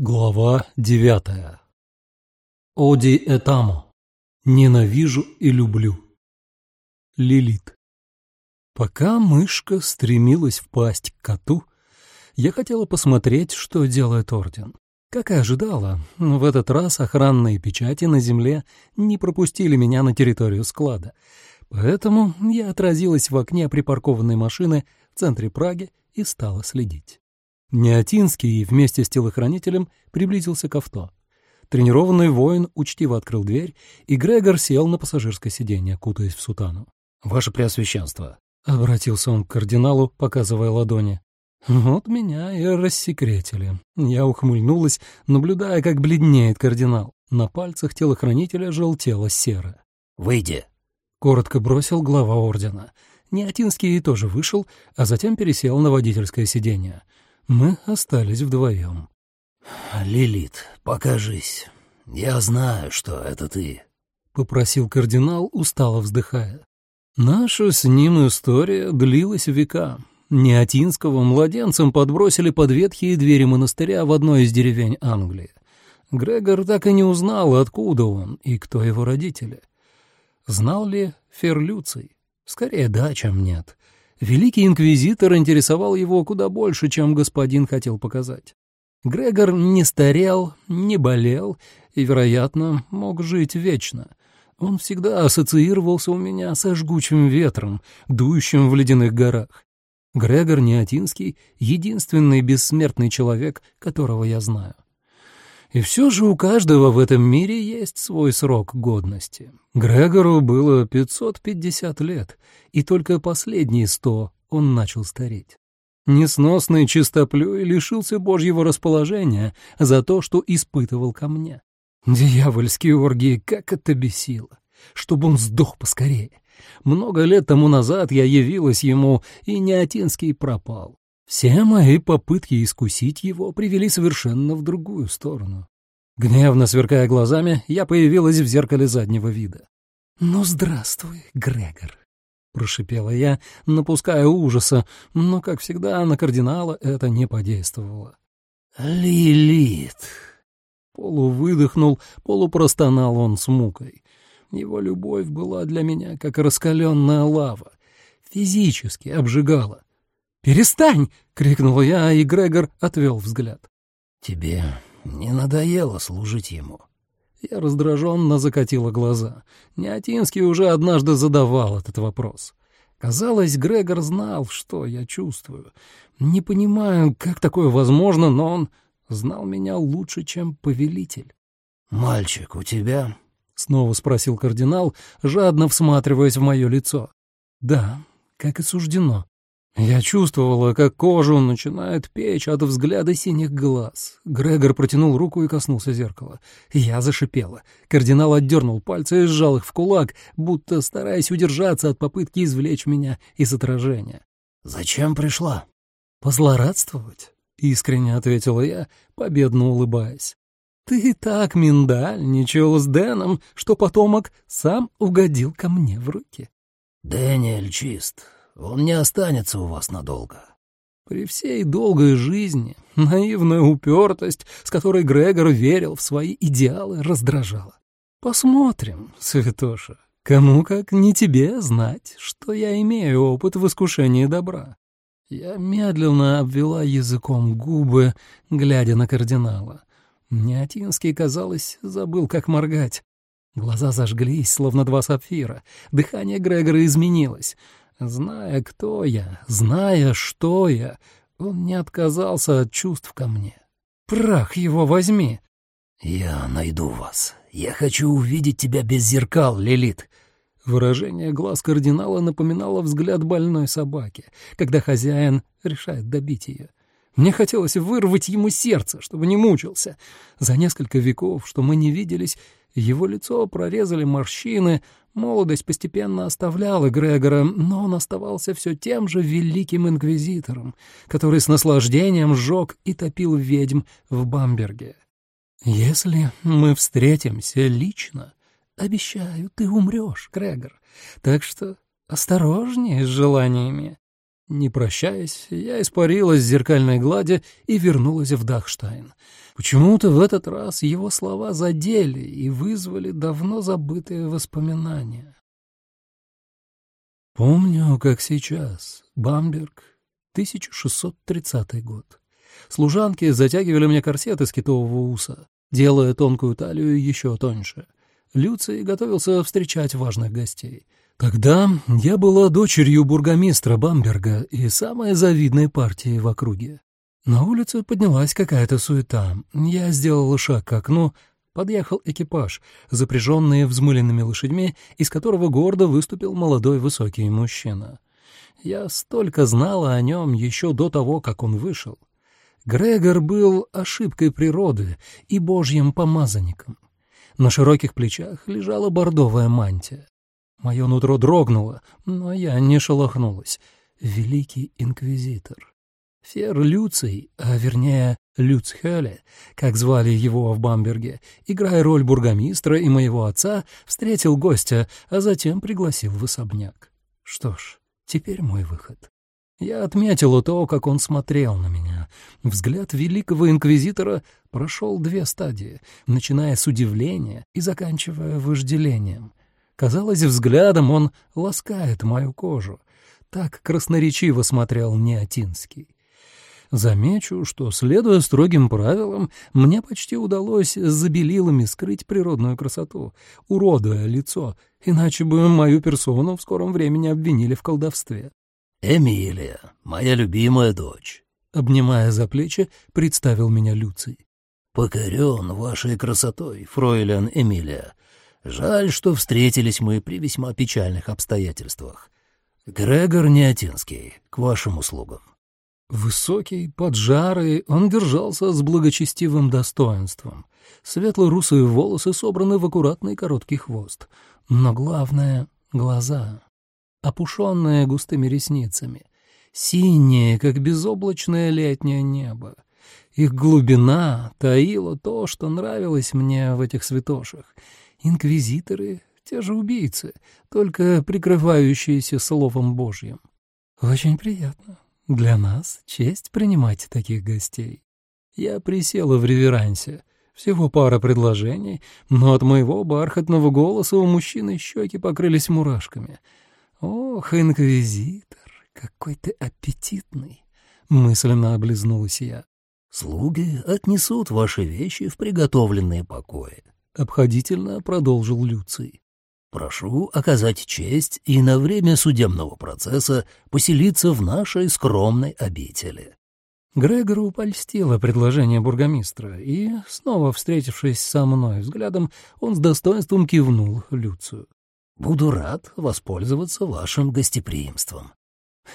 Глава девятая. Оди этамо. Ненавижу и люблю. Лилит. Пока мышка стремилась впасть к коту, я хотела посмотреть, что делает Орден. Как и ожидала, в этот раз охранные печати на земле не пропустили меня на территорию склада, поэтому я отразилась в окне припаркованной машины в центре Праги и стала следить. Неотинский вместе с телохранителем приблизился к авто. Тренированный воин учтиво открыл дверь, и Грегор сел на пассажирское сиденье, кутаясь в сутану. «Ваше Преосвященство», — обратился он к кардиналу, показывая ладони. Вот меня и рассекретили. Я ухмыльнулась, наблюдая, как бледнеет кардинал. На пальцах телохранителя желтело серо. «Выйди», — коротко бросил глава ордена. Неотинский тоже вышел, а затем пересел на водительское сиденье. Мы остались вдвоем. «Лилит, покажись. Я знаю, что это ты», — попросил кардинал, устало вздыхая. Наша с ним история длилась века. Неотинского младенцем подбросили под ветхие двери монастыря в одной из деревень Англии. Грегор так и не узнал, откуда он и кто его родители. Знал ли Ферлюций? Скорее да, чем нет. Великий инквизитор интересовал его куда больше, чем господин хотел показать. Грегор не старел, не болел и, вероятно, мог жить вечно. Он всегда ассоциировался у меня со жгучим ветром, дующим в ледяных горах. Грегор Неотинский — единственный бессмертный человек, которого я знаю. И все же у каждого в этом мире есть свой срок годности. Грегору было 550 лет, и только последние сто он начал стареть. Несносный чистоплюй лишился божьего расположения за то, что испытывал ко мне. Дьявольские оргии, как это бесило! Чтобы он сдох поскорее. Много лет тому назад я явилась ему, и Неотинский пропал. Все мои попытки искусить его привели совершенно в другую сторону. Гневно сверкая глазами, я появилась в зеркале заднего вида. «Ну, здравствуй, Грегор», — прошипела я, напуская ужаса, но, как всегда, на кардинала это не подействовало. «Лилит!» Полувыдохнул, полупростонал он с мукой. Его любовь была для меня как раскаленная лава. Физически обжигала. «Перестань!» — крикнул я, и Грегор отвел взгляд. «Тебе не надоело служить ему?» Я раздраженно закатила глаза. Неотинский уже однажды задавал этот вопрос. Казалось, Грегор знал, что я чувствую. Не понимаю, как такое возможно, но он знал меня лучше, чем повелитель. «Мальчик у тебя?» — снова спросил кардинал, жадно всматриваясь в мое лицо. «Да, как и суждено», я чувствовала, как кожу начинает печь от взгляда синих глаз. Грегор протянул руку и коснулся зеркала. Я зашипела. Кардинал отдернул пальцы и сжал их в кулак, будто стараясь удержаться от попытки извлечь меня из отражения. «Зачем пришла?» «Позлорадствовать», — искренне ответила я, победно улыбаясь. «Ты так миндальничал с Дэном, что потомок сам угодил ко мне в руки». «Дэниэль чист. Он не останется у вас надолго. При всей долгой жизни наивная упертость, с которой Грегор верил в свои идеалы, раздражала. Посмотрим, святоша, кому как не тебе знать, что я имею опыт в искушении добра. Я медленно обвела языком губы, глядя на кардинала. Неотинский, казалось, забыл, как моргать. Глаза зажглись, словно два сапфира. Дыхание Грегора изменилось. Зная, кто я, зная, что я, он не отказался от чувств ко мне. Прах его возьми. «Я найду вас. Я хочу увидеть тебя без зеркал, Лилит». Выражение глаз кардинала напоминало взгляд больной собаки, когда хозяин решает добить ее. Мне хотелось вырвать ему сердце, чтобы не мучился. За несколько веков, что мы не виделись, его лицо прорезали морщины, молодость постепенно оставляла Грегора, но он оставался все тем же великим инквизитором, который с наслаждением сжег и топил ведьм в Бамберге. «Если мы встретимся лично, обещаю, ты умрешь, Грегор, так что осторожнее с желаниями». Не прощаясь, я испарилась с зеркальной глади и вернулась в Дахштайн. Почему-то в этот раз его слова задели и вызвали давно забытые воспоминания. Помню, как сейчас. Бамберг, 1630 год. Служанки затягивали мне корсет из китового уса, делая тонкую талию еще тоньше. Люций готовился встречать важных гостей. Тогда я была дочерью бургомистра Бамберга и самой завидной партии в округе. На улице поднялась какая-то суета. Я сделала шаг к окну, подъехал экипаж, запряженный взмыленными лошадьми, из которого гордо выступил молодой высокий мужчина. Я столько знала о нем еще до того, как он вышел. Грегор был ошибкой природы и божьим помазанником. На широких плечах лежала бордовая мантия. Мое нутро дрогнуло, но я не шелохнулась. Великий инквизитор. Фер Люций, а вернее Люцхеле, как звали его в Бамберге, играя роль бургомистра и моего отца, встретил гостя, а затем пригласил в особняк. Что ж, теперь мой выход. Я отметила то, как он смотрел на меня. Взгляд великого инквизитора прошел две стадии, начиная с удивления и заканчивая вожделением. Казалось, взглядом он ласкает мою кожу. Так красноречиво смотрел Неотинский. Замечу, что, следуя строгим правилам, мне почти удалось с забелилами скрыть природную красоту, уродуя лицо, иначе бы мою персону в скором времени обвинили в колдовстве. «Эмилия, моя любимая дочь», — обнимая за плечи, представил меня Люций. «Покорен вашей красотой, фройлен Эмилия. Жаль, что встретились мы при весьма печальных обстоятельствах. Грегор Неотинский, к вашим услугам». Высокий, поджарый, он держался с благочестивым достоинством. Светло-русые волосы собраны в аккуратный короткий хвост. Но главное — глаза, опушенные густыми ресницами, синие, как безоблачное летнее небо. Их глубина таила то, что нравилось мне в этих святошах. Инквизиторы — те же убийцы, только прикрывающиеся словом Божьим. Очень приятно. Для нас честь принимать таких гостей. Я присела в реверансе. Всего пара предложений, но от моего бархатного голоса у мужчины щеки покрылись мурашками. «Ох, инквизитор, какой ты аппетитный!» — мысленно облизнулась я. «Слуги отнесут ваши вещи в приготовленные покои», — обходительно продолжил Люций. «Прошу оказать честь и на время судебного процесса поселиться в нашей скромной обители». Грегору польстило предложение бургомистра, и, снова встретившись со мной взглядом, он с достоинством кивнул Люцию. «Буду рад воспользоваться вашим гостеприимством».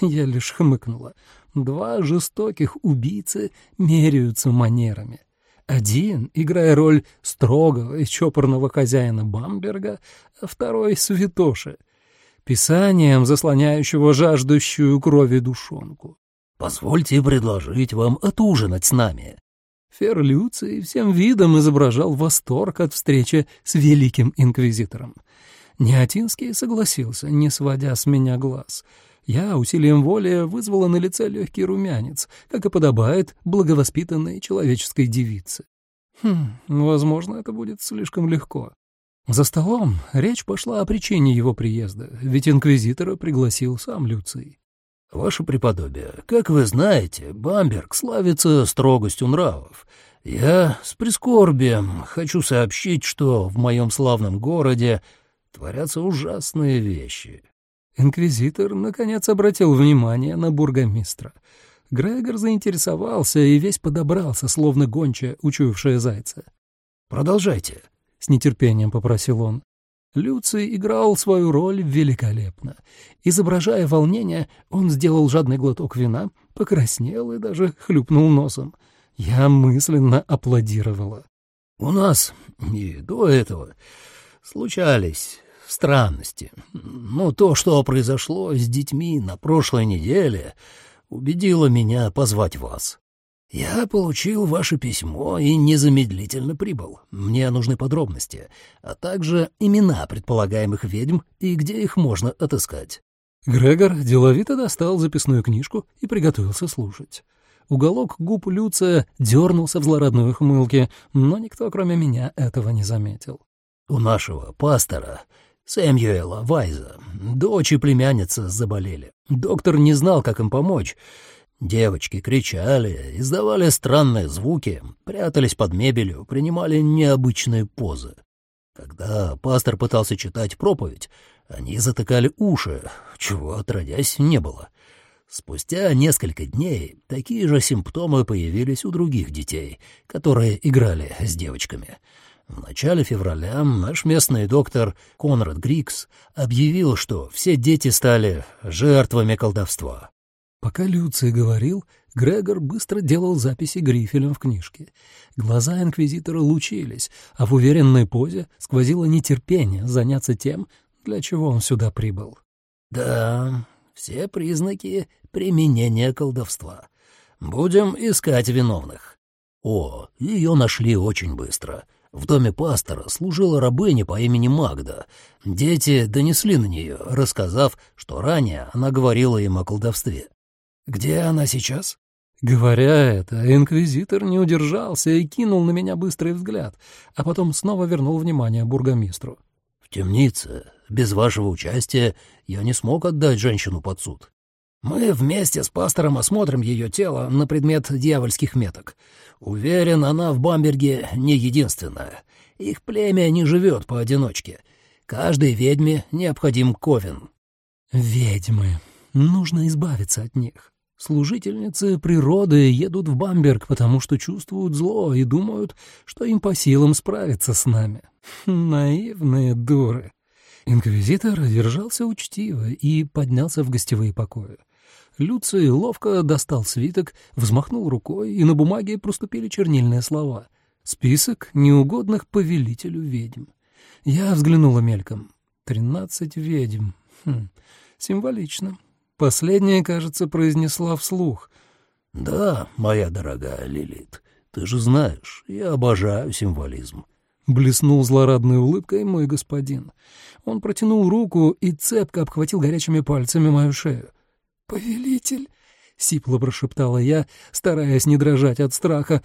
Я лишь хмыкнула. Два жестоких убийцы меряются манерами. Один, играя роль строгого и чопорного хозяина Бамберга, а второй — святоши, писанием, заслоняющего жаждущую крови душонку. «Позвольте предложить вам отужинать с нами». Фер Люций всем видом изображал восторг от встречи с великим инквизитором. Неотинский согласился, не сводя с меня глаз — я усилием воли вызвала на лице легкий румянец, как и подобает благовоспитанной человеческой девице. Хм, возможно, это будет слишком легко. За столом речь пошла о причине его приезда, ведь инквизитора пригласил сам Люций. «Ваше преподобие, как вы знаете, Бамберг славится строгостью нравов. Я с прискорбием хочу сообщить, что в моем славном городе творятся ужасные вещи. Инквизитор, наконец, обратил внимание на бургомистра. Грегор заинтересовался и весь подобрался, словно гончая, учуявшая зайца. «Продолжайте», — с нетерпением попросил он. Люций играл свою роль великолепно. Изображая волнение, он сделал жадный глоток вина, покраснел и даже хлюпнул носом. Я мысленно аплодировала. «У нас и до этого случались странности. Но то, что произошло с детьми на прошлой неделе, убедило меня позвать вас. Я получил ваше письмо и незамедлительно прибыл. Мне нужны подробности, а также имена предполагаемых ведьм и где их можно отыскать. Грегор деловито достал записную книжку и приготовился слушать. Уголок губ Люция дернулся в злорадной ухмылке, но никто, кроме меня, этого не заметил. «У нашего пастора, Сэмюэла Вайза, дочь и племянница заболели. Доктор не знал, как им помочь. Девочки кричали, издавали странные звуки, прятались под мебелью, принимали необычные позы. Когда пастор пытался читать проповедь, они затыкали уши, чего отродясь не было. Спустя несколько дней такие же симптомы появились у других детей, которые играли с девочками. В начале февраля наш местный доктор Конрад Грикс объявил, что все дети стали жертвами колдовства. Пока Люций говорил, Грегор быстро делал записи грифелем в книжке. Глаза инквизитора лучились, а в уверенной позе сквозило нетерпение заняться тем, для чего он сюда прибыл. «Да, все признаки применения колдовства. Будем искать виновных. О, ее нашли очень быстро. В доме пастора служила рабыня по имени Магда. Дети донесли на нее, рассказав, что ранее она говорила им о колдовстве. Где она сейчас? Говоря это, инквизитор не удержался и кинул на меня быстрый взгляд, а потом снова вернул внимание бургомистру. «В темнице. Без вашего участия я не смог отдать женщину под суд. Мы вместе с пастором осмотрим ее тело на предмет дьявольских меток. Уверен, она в Бамберге не единственная. Их племя не живет поодиночке. Каждой ведьме необходим ковен». «Ведьмы. Нужно избавиться от них. Служительницы природы едут в Бамберг, потому что чувствуют зло и думают, что им по силам справиться с нами. Наивные дуры. Инквизитор держался учтиво и поднялся в гостевые покои. Люций ловко достал свиток, взмахнул рукой, и на бумаге проступили чернильные слова. «Список неугодных повелителю ведьм». Я взглянула мельком. «Тринадцать ведьм. Хм, символично. Последняя, кажется, произнесла вслух. «Да, моя дорогая Лилит, ты же знаешь, я обожаю символизм». Блеснул злорадной улыбкой мой господин. Он протянул руку и цепко обхватил горячими пальцами мою шею. «Повелитель!» — сипло прошептала я, стараясь не дрожать от страха.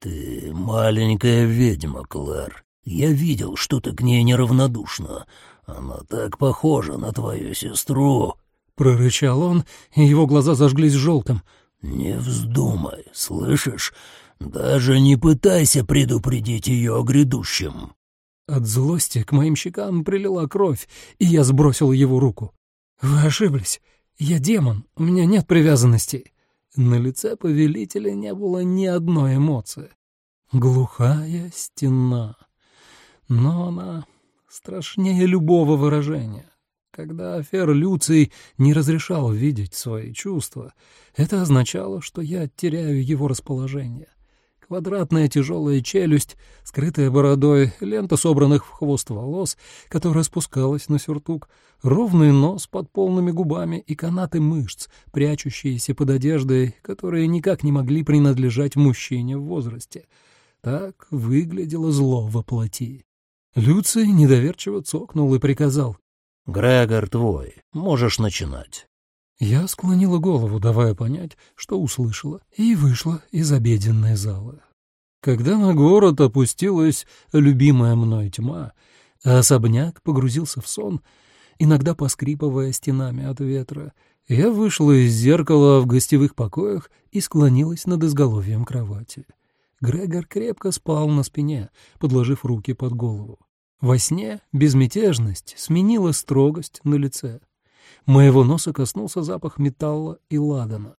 «Ты маленькая ведьма, Клэр. Я видел, что ты к ней неравнодушна. Она так похожа на твою сестру». Прорычал он, и его глаза зажглись желтым. «Не вздумай, слышишь? Даже не пытайся предупредить ее о грядущем». От злости к моим щекам прилила кровь, и я сбросил его руку. «Вы ошиблись. Я демон, у меня нет привязанностей». На лице повелителя не было ни одной эмоции. Глухая стена. Но она страшнее любого выражения. Когда Фер Люций не разрешал видеть свои чувства, это означало, что я теряю его расположение. Квадратная тяжелая челюсть, скрытая бородой, лента собранных в хвост волос, которая спускалась на сюртук, ровный нос под полными губами и канаты мышц, прячущиеся под одеждой, которые никак не могли принадлежать мужчине в возрасте. Так выглядело зло во плоти. Люций недоверчиво цокнул и приказал. «Грегор твой, можешь начинать». Я склонила голову, давая понять, что услышала, и вышла из обеденной залы. Когда на город опустилась любимая мной тьма, а особняк погрузился в сон, иногда поскрипывая стенами от ветра, я вышла из зеркала в гостевых покоях и склонилась над изголовьем кровати. Грегор крепко спал на спине, подложив руки под голову. Во сне безмятежность сменила строгость на лице. Моего носа коснулся запах металла и ладана.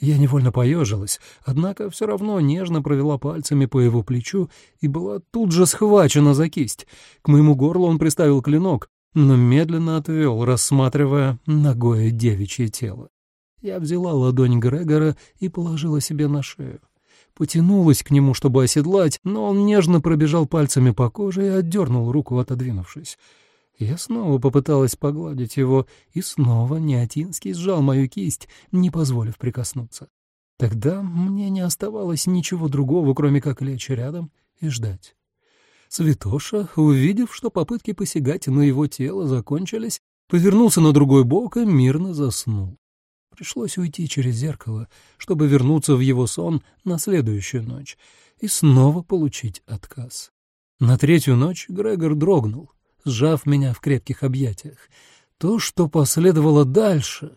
Я невольно поежилась, однако все равно нежно провела пальцами по его плечу и была тут же схвачена за кисть. К моему горлу он приставил клинок, но медленно отвел, рассматривая ногое девичье тело. Я взяла ладонь Грегора и положила себе на шею потянулась к нему, чтобы оседлать, но он нежно пробежал пальцами по коже и отдернул руку, отодвинувшись. Я снова попыталась погладить его, и снова Неотинский сжал мою кисть, не позволив прикоснуться. Тогда мне не оставалось ничего другого, кроме как лечь рядом и ждать. Святоша, увидев, что попытки посягать на его тело закончились, повернулся на другой бок и мирно заснул. Пришлось уйти через зеркало, чтобы вернуться в его сон на следующую ночь и снова получить отказ. На третью ночь Грегор дрогнул, сжав меня в крепких объятиях. То, что последовало дальше,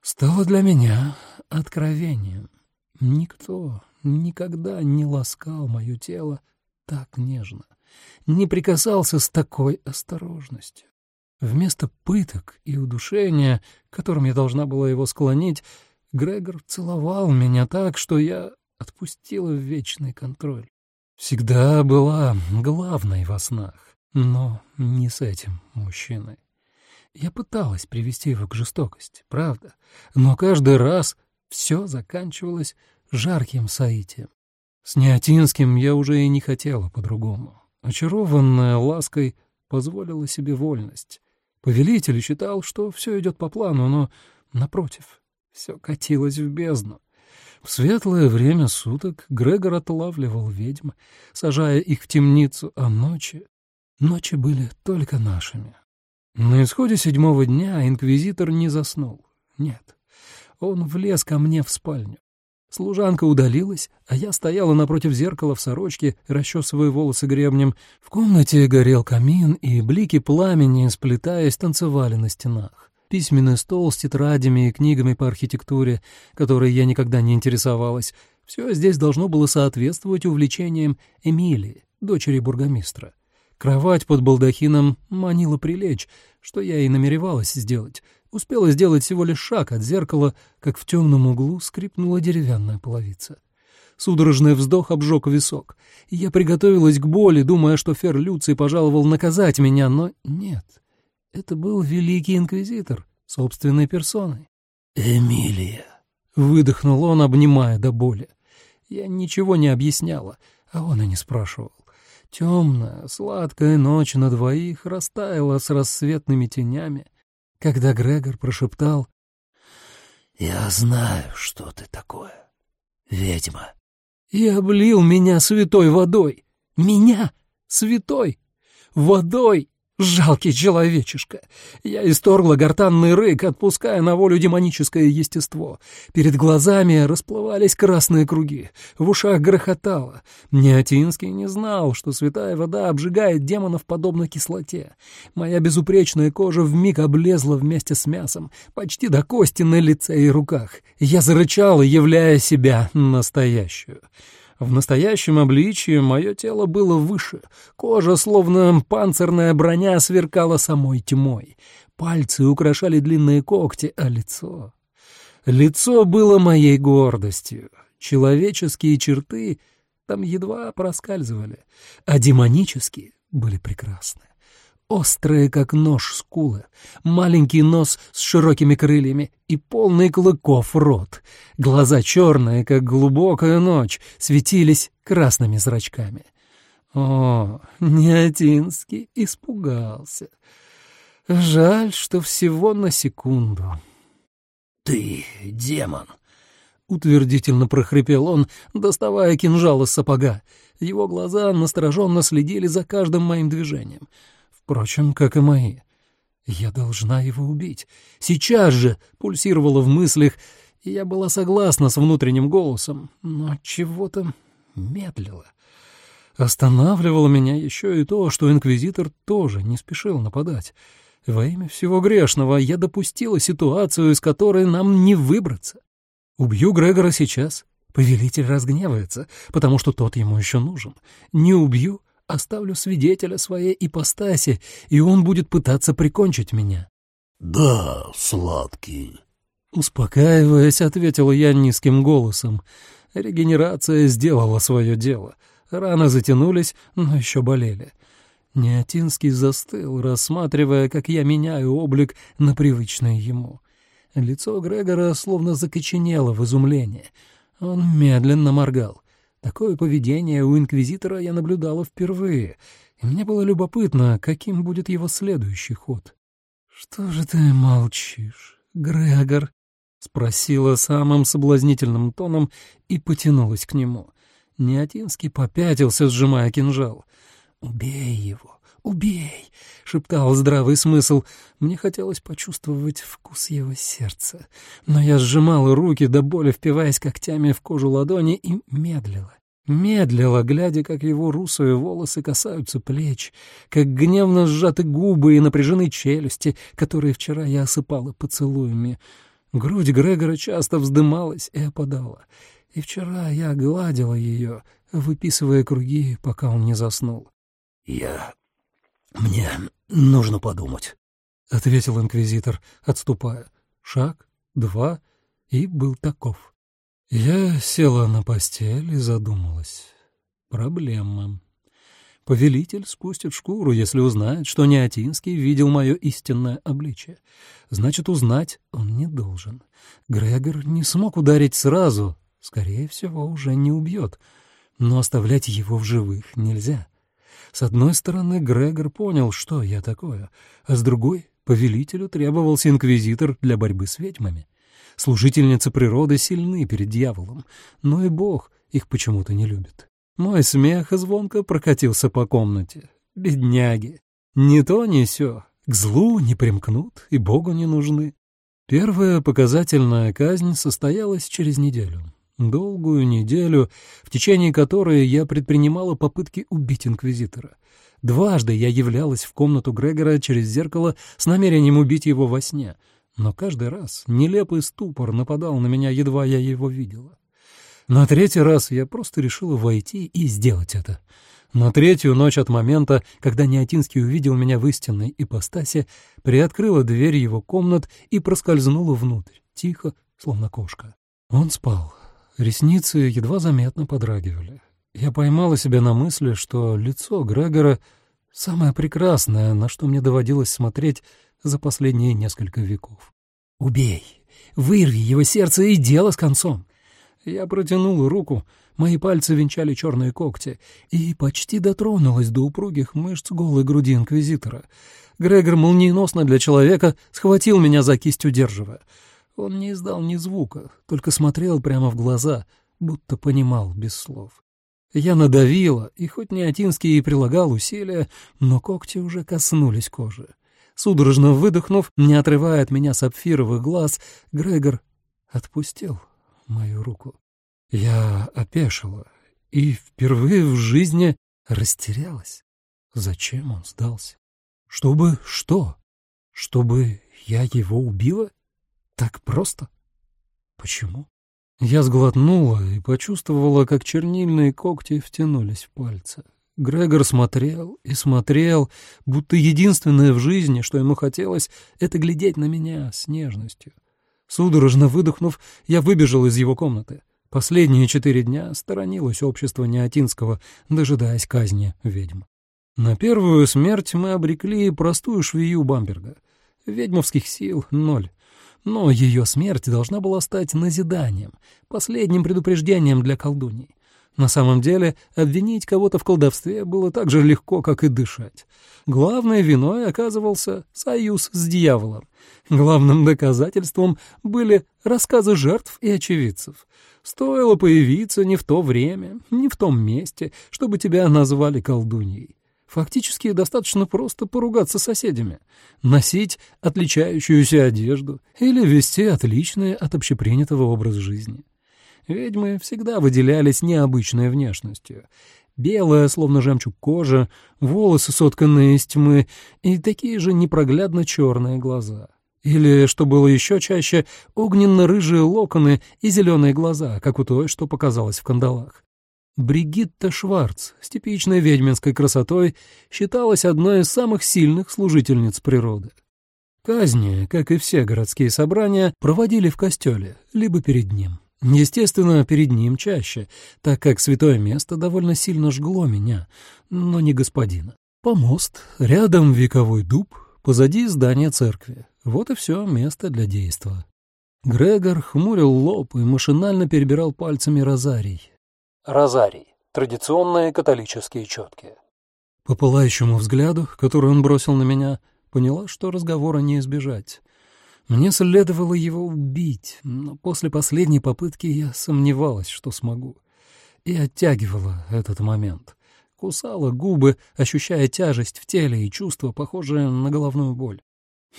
стало для меня откровением. Никто никогда не ласкал мое тело так нежно, не прикасался с такой осторожностью. Вместо пыток и удушения, которым я должна была его склонить, Грегор целовал меня так, что я отпустила вечный контроль. Всегда была главной во снах, но не с этим мужчиной. Я пыталась привести его к жестокости, правда, но каждый раз все заканчивалось жарким соитием. С Неотинским я уже и не хотела по-другому. Очарованная лаской позволила себе вольность. Повелитель считал, что все идет по плану, но, напротив, все катилось в бездну. В светлое время суток Грегор отлавливал ведьм, сажая их в темницу, а ночи... Ночи были только нашими. На исходе седьмого дня инквизитор не заснул. Нет, он влез ко мне в спальню. Служанка удалилась, а я стояла напротив зеркала в сорочке, расчесывая волосы гребнем. В комнате горел камин, и блики пламени, сплетаясь, танцевали на стенах. Письменный стол с тетрадями и книгами по архитектуре, которой я никогда не интересовалась, все здесь должно было соответствовать увлечениям Эмилии, дочери бургомистра. Кровать под балдахином манила прилечь, что я и намеревалась сделать. Успела сделать всего лишь шаг от зеркала, как в темном углу скрипнула деревянная половица. Судорожный вздох обжег висок. Я приготовилась к боли, думая, что Фер Люций пожаловал наказать меня, но нет. Это был великий инквизитор, собственной персоной. «Эмилия!» — выдохнул он, обнимая до боли. Я ничего не объясняла, а он и не спрашивал. Темная, сладкая ночь на двоих растаяла с рассветными тенями, когда Грегор прошептал «Я знаю, что ты такое, ведьма». И облил меня святой водой. Меня святой водой. Жалкий человечишка. Я исторгла гортанный рык, отпуская на волю демоническое естество. Перед глазами расплывались красные круги, в ушах грохотало. Неотинский не знал, что святая вода обжигает демонов подобно кислоте. Моя безупречная кожа вмиг облезла вместе с мясом, почти до кости на лице и руках. Я зарычала, являя себя настоящую. В настоящем обличии мое тело было выше, кожа, словно панцирная броня, сверкала самой тьмой. Пальцы украшали длинные когти, а лицо... Лицо было моей гордостью. Человеческие черты там едва проскальзывали, а демонические были прекрасны. Острые, как нож, скулы, маленький нос с широкими крыльями и полный клыков рот. Глаза черные, как глубокая ночь, светились красными зрачками. О, Неотинский испугался. Жаль, что всего на секунду. «Ты демон!» — утвердительно прохрипел он, доставая кинжал из сапога. Его глаза настороженно следили за каждым моим движением — Впрочем, как и мои. Я должна его убить. Сейчас же пульсировало в мыслях, и я была согласна с внутренним голосом, но чего-то медлила. Останавливало меня еще и то, что инквизитор тоже не спешил нападать. Во имя всего грешного я допустила ситуацию, из которой нам не выбраться. Убью Грегора сейчас. Повелитель разгневается, потому что тот ему еще нужен. Не убью, Оставлю свидетеля своей ипостаси, и он будет пытаться прикончить меня». «Да, сладкий», — успокаиваясь, ответила я низким голосом. Регенерация сделала свое дело. Раны затянулись, но еще болели. Неотинский застыл, рассматривая, как я меняю облик на привычный ему. Лицо Грегора словно закоченело в изумлении. Он медленно моргал. Такое поведение у инквизитора я наблюдала впервые, и мне было любопытно, каким будет его следующий ход. «Что же ты молчишь, Грегор?» — спросила самым соблазнительным тоном и потянулась к нему. Неотинский попятился, сжимая кинжал. «Убей его! «Убей!» — шептал здравый смысл. Мне хотелось почувствовать вкус его сердца. Но я сжимала руки до боли, впиваясь когтями в кожу ладони, и медлила. Медлила, глядя, как его русые волосы касаются плеч, как гневно сжаты губы и напряжены челюсти, которые вчера я осыпала поцелуями. Грудь Грегора часто вздымалась и опадала. И вчера я гладила ее, выписывая круги, пока он не заснул. «Я «Мне нужно подумать», — ответил инквизитор, отступая. Шаг, два, и был таков. Я села на постель и задумалась. Проблема. Повелитель спустит шкуру, если узнает, что Неотинский видел мое истинное обличие. Значит, узнать он не должен. Грегор не смог ударить сразу, скорее всего, уже не убьет. Но оставлять его в живых нельзя. С одной стороны, Грегор понял, что я такое, а с другой — повелителю требовался инквизитор для борьбы с ведьмами. Служительницы природы сильны перед дьяволом, но и Бог их почему-то не любит. Мой смех звонко прокатился по комнате. Бедняги! Ни то, ни сё. К злу не примкнут и Богу не нужны. Первая показательная казнь состоялась через неделю. Долгую неделю, в течение которой я предпринимала попытки убить инквизитора. Дважды я являлась в комнату Грегора через зеркало с намерением убить его во сне, но каждый раз нелепый ступор нападал на меня, едва я его видела. На третий раз я просто решила войти и сделать это. На третью ночь от момента, когда Неотинский увидел меня в истинной ипостаси, приоткрыла дверь его комнат и проскользнула внутрь, тихо, словно кошка. Он спал. Ресницы едва заметно подрагивали. Я поймала себя на мысли, что лицо Грегора — самое прекрасное, на что мне доводилось смотреть за последние несколько веков. «Убей! Вырви его сердце и дело с концом!» Я протянула руку, мои пальцы венчали черные когти, и почти дотронулась до упругих мышц голой груди инквизитора. Грегор молниеносно для человека схватил меня за кисть, удерживая — он не издал ни звука, только смотрел прямо в глаза, будто понимал без слов. Я надавила, и хоть Неотинский и прилагал усилия, но когти уже коснулись кожи. Судорожно выдохнув, не отрывая от меня сапфировых глаз, Грегор отпустил мою руку. Я опешила и впервые в жизни растерялась. Зачем он сдался? Чтобы что? Чтобы я его убила? Так просто? Почему? Я сглотнула и почувствовала, как чернильные когти втянулись в пальцы. Грегор смотрел и смотрел, будто единственное в жизни, что ему хотелось, это глядеть на меня с нежностью. Судорожно выдохнув, я выбежал из его комнаты. Последние четыре дня сторонилось общество Неотинского, дожидаясь казни ведьм. На первую смерть мы обрекли простую швею Бамберга. Ведьмовских сил — ноль. Но ее смерть должна была стать назиданием, последним предупреждением для колдуней. На самом деле, обвинить кого-то в колдовстве было так же легко, как и дышать. Главной виной оказывался союз с дьяволом. Главным доказательством были рассказы жертв и очевидцев. Стоило появиться не в то время, не в том месте, чтобы тебя назвали колдуньей. Фактически достаточно просто поругаться с соседями, носить отличающуюся одежду или вести отличный от общепринятого образ жизни. Ведьмы всегда выделялись необычной внешностью. Белая, словно жемчуг кожа, волосы, сотканные из тьмы, и такие же непроглядно черные глаза. Или, что было еще чаще, огненно-рыжие локоны и зеленые глаза, как у той, что показалось в кандалах. Бригитта Шварц с типичной ведьминской красотой считалась одной из самых сильных служительниц природы. Казни, как и все городские собрания, проводили в костеле, либо перед ним. Естественно, перед ним чаще, так как святое место довольно сильно жгло меня, но не господина. Помост, рядом вековой дуб, позади здание церкви. Вот и все место для действа. Грегор хмурил лоб и машинально перебирал пальцами розарий, Розарий. Традиционные католические четки. По пылающему взгляду, который он бросил на меня, поняла, что разговора не избежать. Мне следовало его убить, но после последней попытки я сомневалась, что смогу. И оттягивала этот момент. кусала губы, ощущая тяжесть в теле и чувство, похожее на головную боль.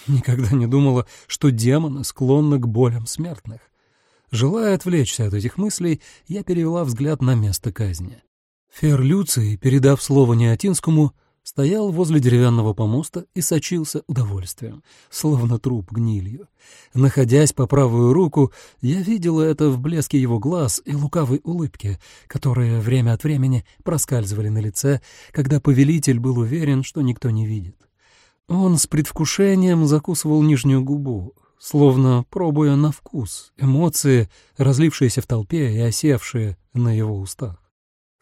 Никогда не думала, что демоны склонны к болям смертных. Желая отвлечься от этих мыслей, я перевела взгляд на место казни. Фер Люций, передав слово Неотинскому, стоял возле деревянного помоста и сочился удовольствием, словно труп гнилью. Находясь по правую руку, я видела это в блеске его глаз и лукавой улыбке, которые время от времени проскальзывали на лице, когда повелитель был уверен, что никто не видит. Он с предвкушением закусывал нижнюю губу, словно пробуя на вкус эмоции, разлившиеся в толпе и осевшие на его устах.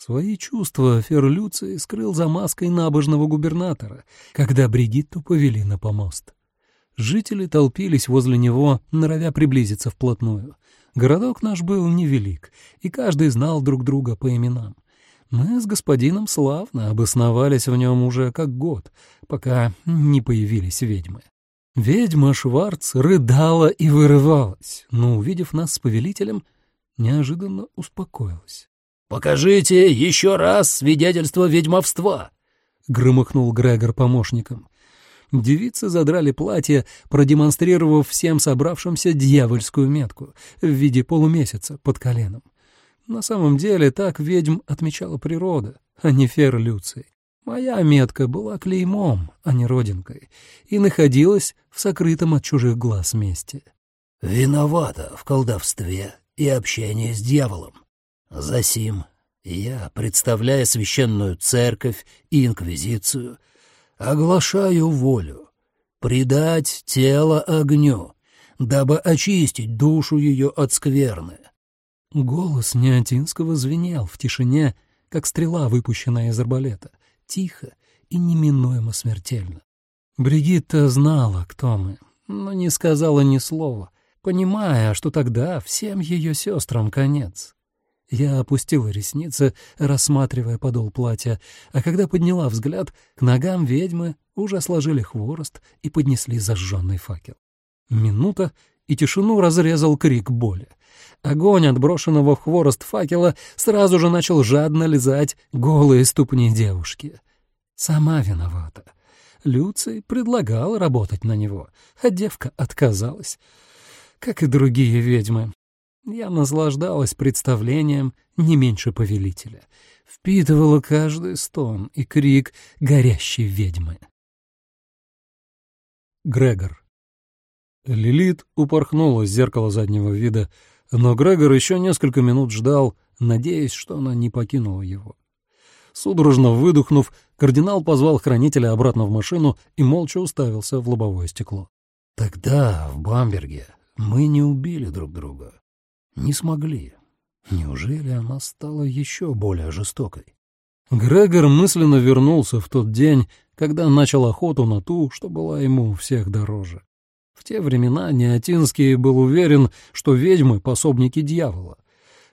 Свои чувства Ферлюций скрыл за маской набожного губернатора, когда Бригитту повели на помост. Жители толпились возле него, норовя приблизиться вплотную. Городок наш был невелик, и каждый знал друг друга по именам. Мы с господином славно обосновались в нем уже как год, пока не появились ведьмы. Ведьма Шварц рыдала и вырывалась, но, увидев нас с повелителем, неожиданно успокоилась. «Покажите еще раз свидетельство ведьмовства!» — громыхнул Грегор помощником. Девицы задрали платье, продемонстрировав всем собравшимся дьявольскую метку в виде полумесяца под коленом. На самом деле так ведьм отмечала природа, а не Фер Люций. Моя метка была клеймом, а не родинкой, и находилась в сокрытом от чужих глаз месте. «Виновата в колдовстве и общении с дьяволом. Засим я, представляя священную церковь и инквизицию, оглашаю волю, предать тело огню, дабы очистить душу ее от скверны». Голос Неотинского звенел в тишине, как стрела, выпущенная из арбалета — тихо и неминуемо смертельно. Бригитта знала, кто мы, но не сказала ни слова, понимая, что тогда всем ее сестрам конец. Я опустила ресницы, рассматривая подол платья, а когда подняла взгляд, к ногам ведьмы уже сложили хворост и поднесли зажженный факел. Минута, и тишину разрезал крик боли. Огонь отброшенного в хворост факела сразу же начал жадно лизать голые ступни девушки. Сама виновата. Люций предлагал работать на него, а девка отказалась. Как и другие ведьмы. Я наслаждалась представлением не меньше повелителя. Впитывала каждый стон и крик горящей ведьмы. Грегор. Лилит упорхнула с зеркала заднего вида, но Грегор еще несколько минут ждал, надеясь, что она не покинула его. Судорожно выдохнув, кардинал позвал хранителя обратно в машину и молча уставился в лобовое стекло. «Тогда, в Бамберге, мы не убили друг друга. Не смогли. Неужели она стала еще более жестокой?» Грегор мысленно вернулся в тот день, когда начал охоту на ту, что была ему всех дороже. В те времена Неотинский был уверен, что ведьмы — пособники дьявола.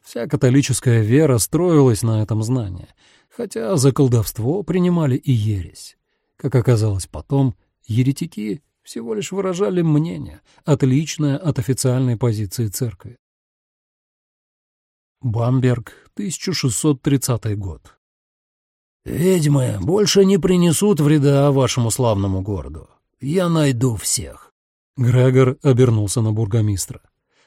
Вся католическая вера строилась на этом знании, хотя за колдовство принимали и ересь. Как оказалось потом, еретики всего лишь выражали мнение, отличное от официальной позиции церкви. Бамберг, 1630 год. «Ведьмы больше не принесут вреда вашему славному городу. Я найду всех». Грегор обернулся на бургомистра.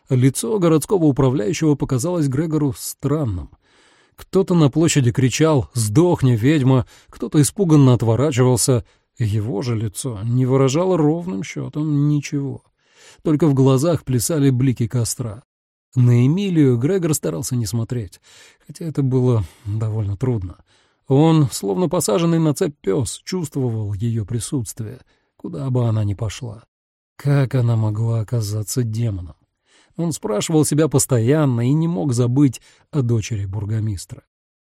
Лицо городского управляющего показалось Грегору странным. Кто-то на площади кричал «Сдохни, ведьма!», кто-то испуганно отворачивался. Его же лицо не выражало ровным счетом ничего. Только в глазах плясали блики костра. На Эмилию Грегор старался не смотреть, хотя это было довольно трудно. Он, словно посаженный на цепь пес, чувствовал ее присутствие, куда бы она ни пошла. Как она могла оказаться демоном? Он спрашивал себя постоянно и не мог забыть о дочери бургомистра.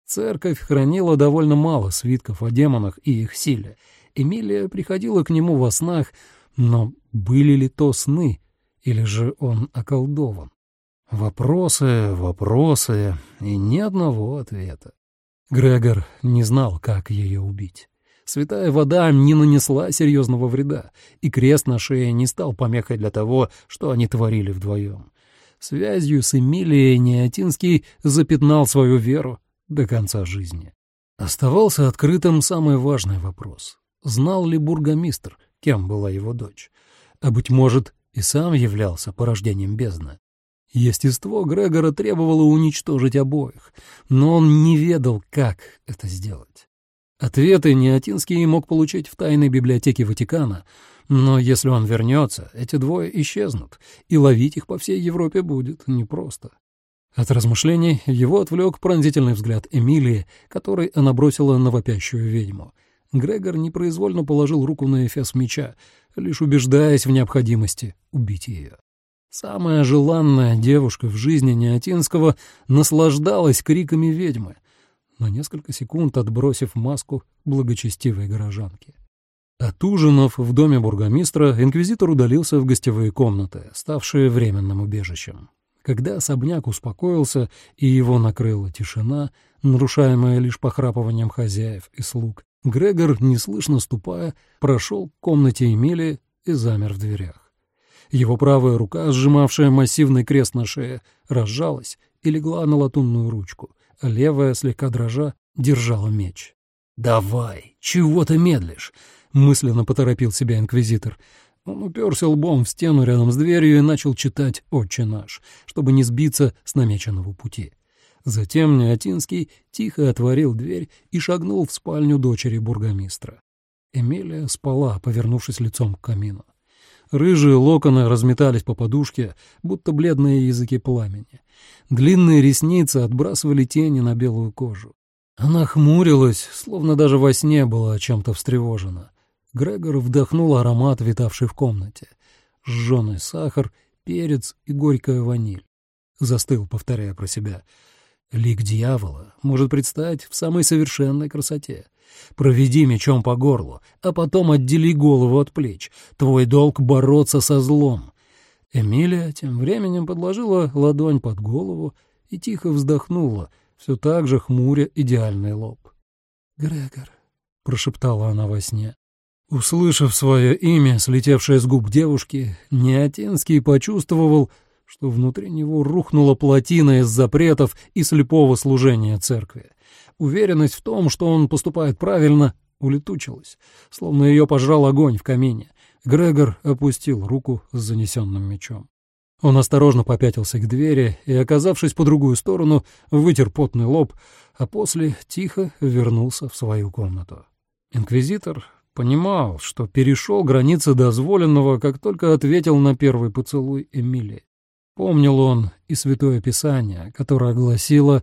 Церковь хранила довольно мало свитков о демонах и их силе. Эмилия приходила к нему во снах, но были ли то сны, или же он околдован? Вопросы, вопросы и ни одного ответа. Грегор не знал, как ее убить. Святая вода не нанесла серьезного вреда, и крест на шее не стал помехой для того, что они творили вдвоем. Связью с Эмилией Неотинский запятнал свою веру до конца жизни. Оставался открытым самый важный вопрос. Знал ли бургомистр, кем была его дочь? А, быть может, и сам являлся порождением бездны. Естество Грегора требовало уничтожить обоих, но он не ведал, как это сделать. Ответы Неотинский мог получить в тайной библиотеке Ватикана, но если он вернется, эти двое исчезнут, и ловить их по всей Европе будет непросто. От размышлений его отвлек пронзительный взгляд Эмилии, который она бросила на вопящую ведьму. Грегор непроизвольно положил руку на эфес меча, лишь убеждаясь в необходимости убить ее. Самая желанная девушка в жизни Неотинского наслаждалась криками ведьмы, на несколько секунд отбросив маску благочестивой горожанки. От ужинов в доме бургомистра инквизитор удалился в гостевые комнаты, ставшие временным убежищем. Когда особняк успокоился и его накрыла тишина, нарушаемая лишь похрапыванием хозяев и слуг, Грегор, неслышно ступая, прошел к комнате Эмилии и замер в дверях. Его правая рука, сжимавшая массивный крест на шее, разжалась и легла на латунную ручку, а левая, слегка дрожа, держала меч. «Давай, чего ты медлишь?» — мысленно поторопил себя инквизитор. Он уперся лбом в стену рядом с дверью и начал читать «Отче наш», чтобы не сбиться с намеченного пути. Затем Неотинский тихо отворил дверь и шагнул в спальню дочери бургомистра. Эмилия спала, повернувшись лицом к камину. Рыжие локоны разметались по подушке, будто бледные языки пламени. Длинные ресницы отбрасывали тени на белую кожу. Она хмурилась, словно даже во сне была чем-то встревожена. Грегор вдохнул аромат, витавший в комнате. Жженый сахар, перец и горькая ваниль. Застыл, повторяя про себя. Лик дьявола может предстать в самой совершенной красоте. Проведи мечом по горлу, а потом отдели голову от плеч. Твой долг — бороться со злом. Эмилия тем временем подложила ладонь под голову и тихо вздохнула, все так же хмуря идеальный лоб. «Грегор», — прошептала она во сне. Услышав свое имя, слетевшее с губ девушки, Неотинский почувствовал, что внутри него рухнула плотина из запретов и слепого служения церкви. Уверенность в том, что он поступает правильно, улетучилась, словно ее пожрал огонь в камине. Грегор опустил руку с занесенным мечом. Он осторожно попятился к двери и, оказавшись по другую сторону, вытер потный лоб, а после тихо вернулся в свою комнату. Инквизитор понимал, что перешел границы дозволенного, как только ответил на первый поцелуй Эмилии. Помнил он и Святое Писание, которое гласило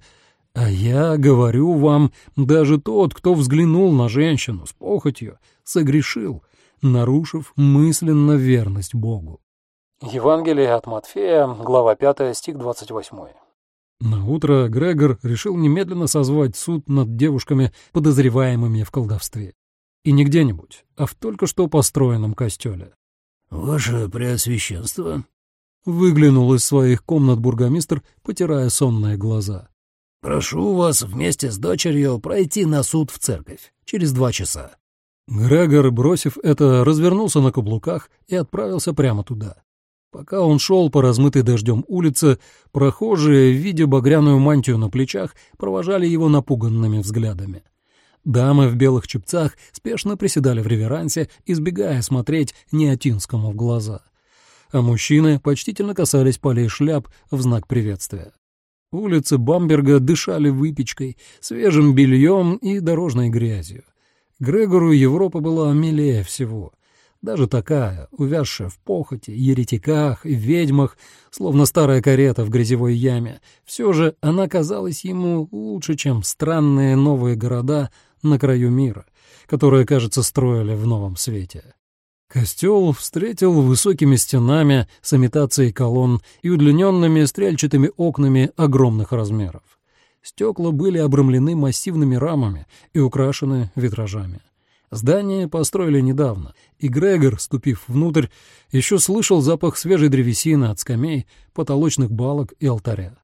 «А я говорю вам, даже тот, кто взглянул на женщину с похотью, согрешил, нарушив мысленно верность Богу». Евангелие от Матфея, глава 5, стих 28. На утро Грегор решил немедленно созвать суд над девушками, подозреваемыми в колдовстве. И не где-нибудь, а в только что построенном костеле. «Ваше Преосвященство», — выглянул из своих комнат бургомистр, потирая сонные глаза. «Прошу вас вместе с дочерью пройти на суд в церковь через два часа». Грегор, бросив это, развернулся на каблуках и отправился прямо туда. Пока он шел по размытой дождем улице, прохожие, видя багряную мантию на плечах, провожали его напуганными взглядами. Дамы в белых чепцах спешно приседали в реверансе, избегая смотреть Неотинскому в глаза. А мужчины почтительно касались полей шляп в знак приветствия. Улицы Бамберга дышали выпечкой, свежим бельем и дорожной грязью. Грегору Европа была милее всего. Даже такая, увязшая в похоти, еретиках и ведьмах, словно старая карета в грязевой яме, все же она казалась ему лучше, чем странные новые города на краю мира, которые, кажется, строили в новом свете. Костел встретил высокими стенами с имитацией колонн и удлиненными стрельчатыми окнами огромных размеров. Стекла были обрамлены массивными рамами и украшены витражами. Здание построили недавно, и Грегор, ступив внутрь, еще слышал запах свежей древесины от скамей, потолочных балок и алтаря.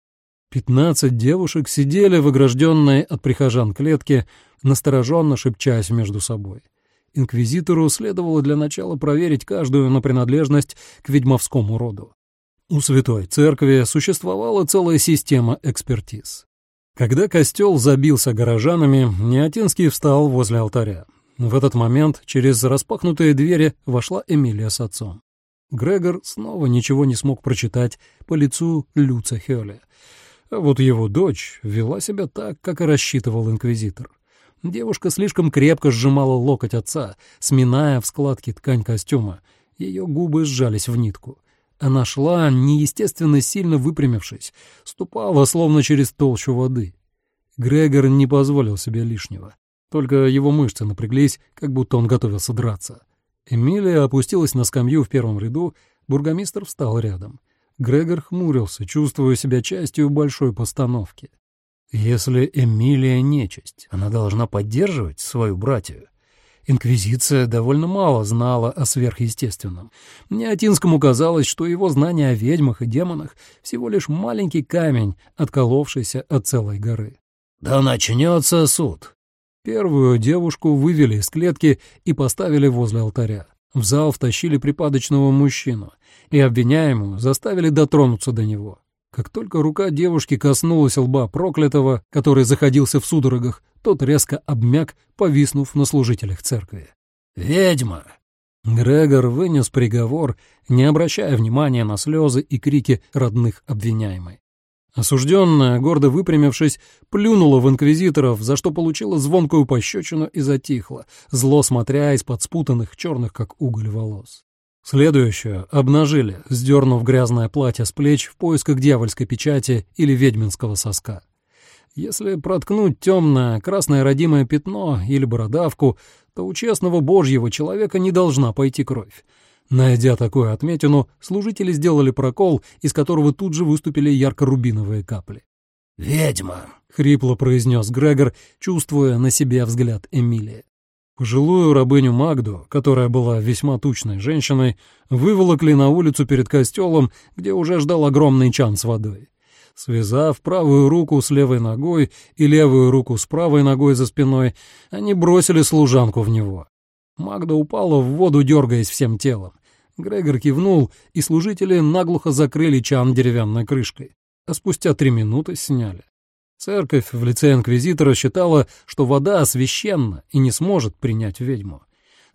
Пятнадцать девушек сидели в огражденной от прихожан клетке, настороженно шепчась между собой. Инквизитору следовало для начала проверить каждую на принадлежность к ведьмовскому роду. У Святой Церкви существовала целая система экспертиз. Когда костел забился горожанами, Неотинский встал возле алтаря. В этот момент через распахнутые двери вошла Эмилия с отцом. Грегор снова ничего не смог прочитать по лицу Люца Хёля. А вот его дочь вела себя так, как и рассчитывал инквизитор. Девушка слишком крепко сжимала локоть отца, сминая в складке ткань костюма. Ее губы сжались в нитку. Она шла, неестественно сильно выпрямившись, ступала, словно через толщу воды. Грегор не позволил себе лишнего. Только его мышцы напряглись, как будто он готовился драться. Эмилия опустилась на скамью в первом ряду, бургомистр встал рядом. Грегор хмурился, чувствуя себя частью большой постановки. Если Эмилия нечисть, она должна поддерживать свою братью. Инквизиция довольно мало знала о сверхъестественном. Неотинскому казалось, что его знания о ведьмах и демонах всего лишь маленький камень, отколовшийся от целой горы. «Да начнется суд!» Первую девушку вывели из клетки и поставили возле алтаря. В зал втащили припадочного мужчину и обвиняемую заставили дотронуться до него. Как только рука девушки коснулась лба проклятого, который заходился в судорогах, тот резко обмяк, повиснув на служителях церкви. «Ведьма!» Грегор вынес приговор, не обращая внимания на слезы и крики родных обвиняемой. Осужденная, гордо выпрямившись, плюнула в инквизиторов, за что получила звонкую пощечину и затихла, зло смотря из-под спутанных черных, как уголь, волос. Следующую обнажили, сдернув грязное платье с плеч в поисках дьявольской печати или ведьминского соска. Если проткнуть темное красное родимое пятно или бородавку, то у честного божьего человека не должна пойти кровь. Найдя такую отметину, служители сделали прокол, из которого тут же выступили ярко-рубиновые капли. «Ведьма!» — хрипло произнес Грегор, чувствуя на себе взгляд Эмилии. Пожилую рабыню Магду, которая была весьма тучной женщиной, выволокли на улицу перед костелом, где уже ждал огромный чан с водой. Связав правую руку с левой ногой и левую руку с правой ногой за спиной, они бросили служанку в него. Магда упала в воду, дергаясь всем телом. Грегор кивнул, и служители наглухо закрыли чан деревянной крышкой, а спустя три минуты сняли. Церковь в лице инквизитора считала, что вода священна и не сможет принять ведьму.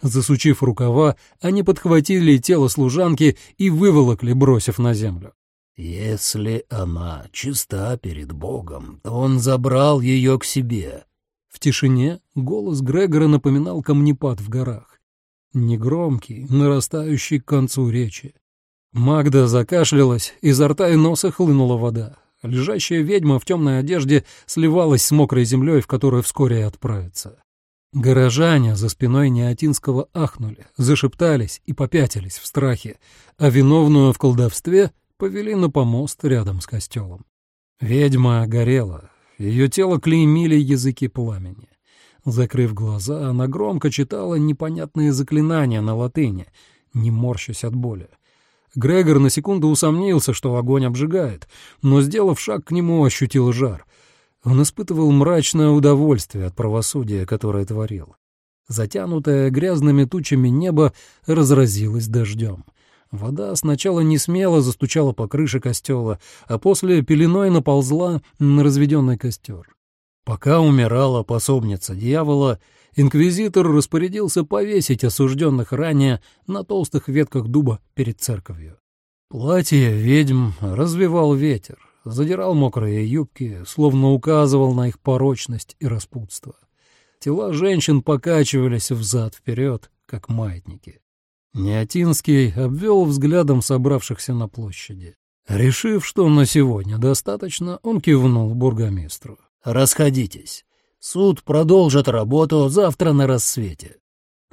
Засучив рукава, они подхватили тело служанки и выволокли, бросив на землю. Если она чиста перед Богом, то он забрал ее к себе. В тишине голос Грегора напоминал камнепад в горах. Негромкий, нарастающий к концу речи. Магда закашлялась, изо рта и носа хлынула вода. Лежащая ведьма в темной одежде сливалась с мокрой землей, в которую вскоре отправится. Горожане за спиной Неотинского ахнули, зашептались и попятились в страхе, а виновную в колдовстве повели на помост рядом с костелом. Ведьма горела, ее тело клеймили языки пламени. Закрыв глаза, она громко читала непонятные заклинания на латыни, не морщась от боли. Грегор на секунду усомнился, что огонь обжигает, но, сделав шаг к нему, ощутил жар. Он испытывал мрачное удовольствие от правосудия, которое творил. Затянутое грязными тучами небо разразилось дождем. Вода сначала не смело застучала по крыше костела, а после пеленой наползла на разведенный костер. Пока умирала пособница дьявола, инквизитор распорядился повесить осужденных ранее на толстых ветках дуба перед церковью. Платье ведьм развивал ветер, задирал мокрые юбки, словно указывал на их порочность и распутство. Тела женщин покачивались взад-вперед, как маятники. Неотинский обвел взглядом собравшихся на площади. Решив, что на сегодня достаточно, он кивнул бургомистру. «Расходитесь. Суд продолжит работу завтра на рассвете».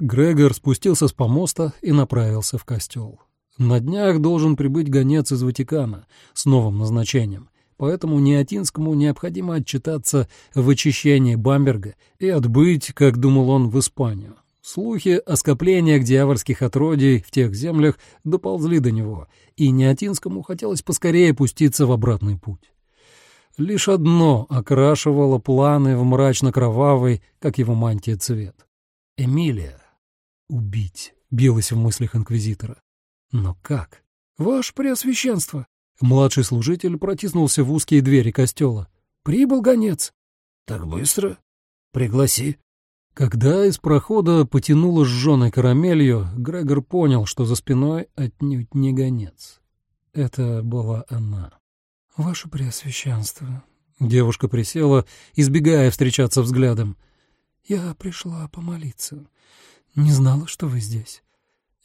Грегор спустился с помоста и направился в костел. На днях должен прибыть гонец из Ватикана с новым назначением, поэтому Неотинскому необходимо отчитаться в очищении Бамберга и отбыть, как думал он, в Испанию. Слухи о скоплениях дьявольских отродий в тех землях доползли до него, и Неотинскому хотелось поскорее пуститься в обратный путь. Лишь одно окрашивало планы в мрачно-кровавый, как его мантия, цвет. Эмилия. Убить, билась в мыслях инквизитора. Но как? «Ваше Преосвященство!» Младший служитель протиснулся в узкие двери костела. Прибыл гонец. Так быстро? Пригласи. Когда из прохода потянуло сжженной карамелью, Грегор понял, что за спиной отнюдь не гонец. Это была она. «Ваше Преосвященство». Девушка присела, избегая встречаться взглядом. «Я пришла помолиться. Не знала, что вы здесь».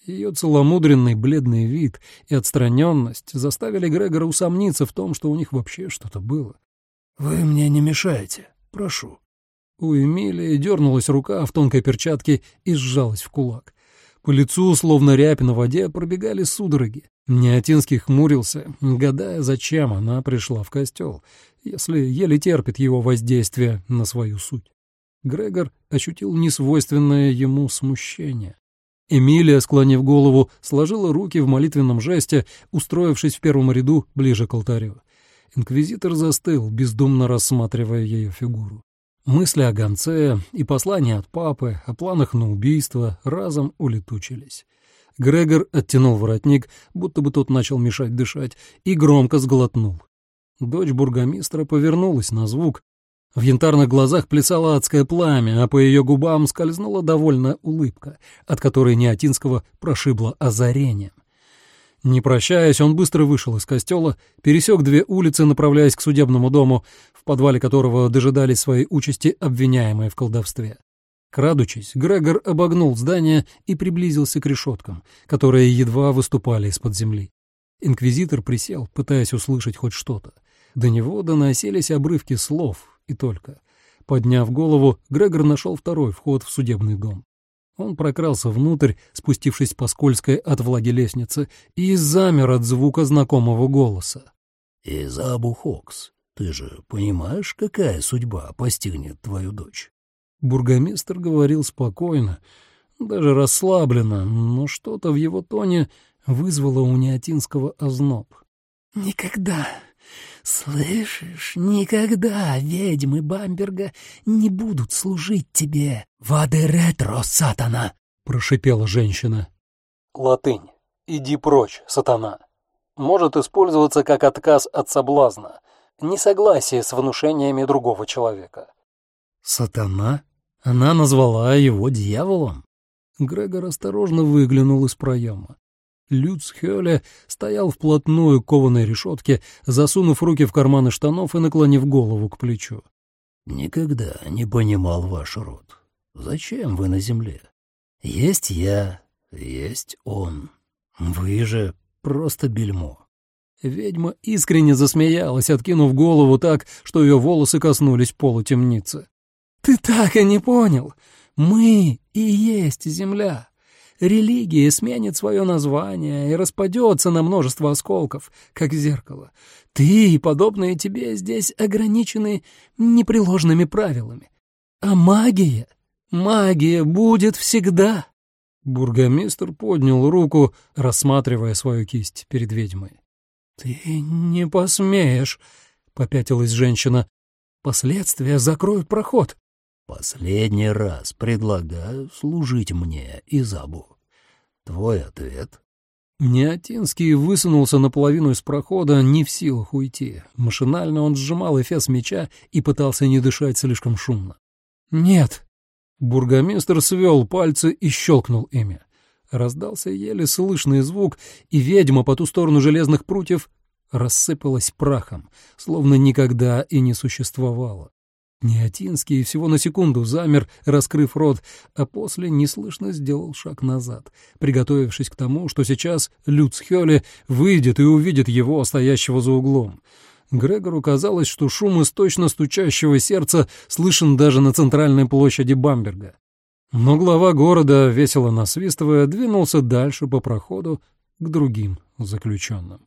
Ее целомудренный бледный вид и отстраненность заставили Грегора усомниться в том, что у них вообще что-то было. «Вы мне не мешаете. Прошу». У Эмилии дернулась рука в тонкой перчатке и сжалась в кулак. По лицу, словно рябь на воде, пробегали судороги. Неотинский хмурился, гадая, зачем она пришла в костел, если еле терпит его воздействие на свою суть. Грегор ощутил несвойственное ему смущение. Эмилия, склонив голову, сложила руки в молитвенном жесте, устроившись в первом ряду ближе к алтарю. Инквизитор застыл, бездумно рассматривая ее фигуру. Мысли о гонце и послания от папы, о планах на убийство разом улетучились. Грегор оттянул воротник, будто бы тот начал мешать дышать, и громко сглотнул. Дочь бургомистра повернулась на звук. В янтарных глазах плясало адское пламя, а по ее губам скользнула довольная улыбка, от которой Неотинского прошибло озарением. Не прощаясь, он быстро вышел из костела, пересек две улицы, направляясь к судебному дому, подвале которого дожидались своей участи обвиняемые в колдовстве. Крадучись, Грегор обогнул здание и приблизился к решеткам, которые едва выступали из-под земли. Инквизитор присел, пытаясь услышать хоть что-то. До него доносились обрывки слов и только. Подняв голову, Грегор нашел второй вход в судебный дом. Он прокрался внутрь, спустившись по скользкой от влаги лестнице, и замер от звука знакомого голоса. «Изабу Хокс, ты же понимаешь, какая судьба постигнет твою дочь?» Бургомистр говорил спокойно, даже расслабленно, но что-то в его тоне вызвало у Неотинского озноб. «Никогда «Слышишь, никогда ведьмы Бамберга не будут служить тебе. Вады ретро, сатана!» — прошипела женщина. Латынь. «Иди прочь, сатана». Может использоваться как отказ от соблазна, несогласие с внушениями другого человека. «Сатана? Она назвала его дьяволом?» Грегор осторожно выглянул из проема. Люц Хёле стоял вплотную к кованой решетке, засунув руки в карманы штанов и наклонив голову к плечу. «Никогда не понимал ваш род. Зачем вы на земле? Есть я, есть он. Вы же просто бельмо». Ведьма искренне засмеялась, откинув голову так, что ее волосы коснулись пола темницы. «Ты так и не понял. Мы и есть земля религия сменит свое название и распадется на множество осколков, как зеркало. Ты и подобные тебе здесь ограничены непреложными правилами. А магия, магия будет всегда. Бургомистр поднял руку, рассматривая свою кисть перед ведьмой. «Ты не посмеешь», — попятилась женщина. «Последствия закроют проход». Последний раз предлагаю служить мне, Изабу. Твой ответ? Неотинский высунулся наполовину из прохода, не в силах уйти. Машинально он сжимал эфес меча и пытался не дышать слишком шумно. «Нет!» Бургомистр свел пальцы и щелкнул ими. Раздался еле слышный звук, и ведьма по ту сторону железных прутьев рассыпалась прахом, словно никогда и не существовала. Неотинский всего на секунду замер, раскрыв рот, а после неслышно сделал шаг назад, приготовившись к тому, что сейчас Люц Хёле выйдет и увидит его, стоящего за углом. Грегору казалось, что шум из точно стучащего сердца слышен даже на центральной площади Бамберга. Но глава города, весело насвистывая, двинулся дальше по проходу к другим заключенным.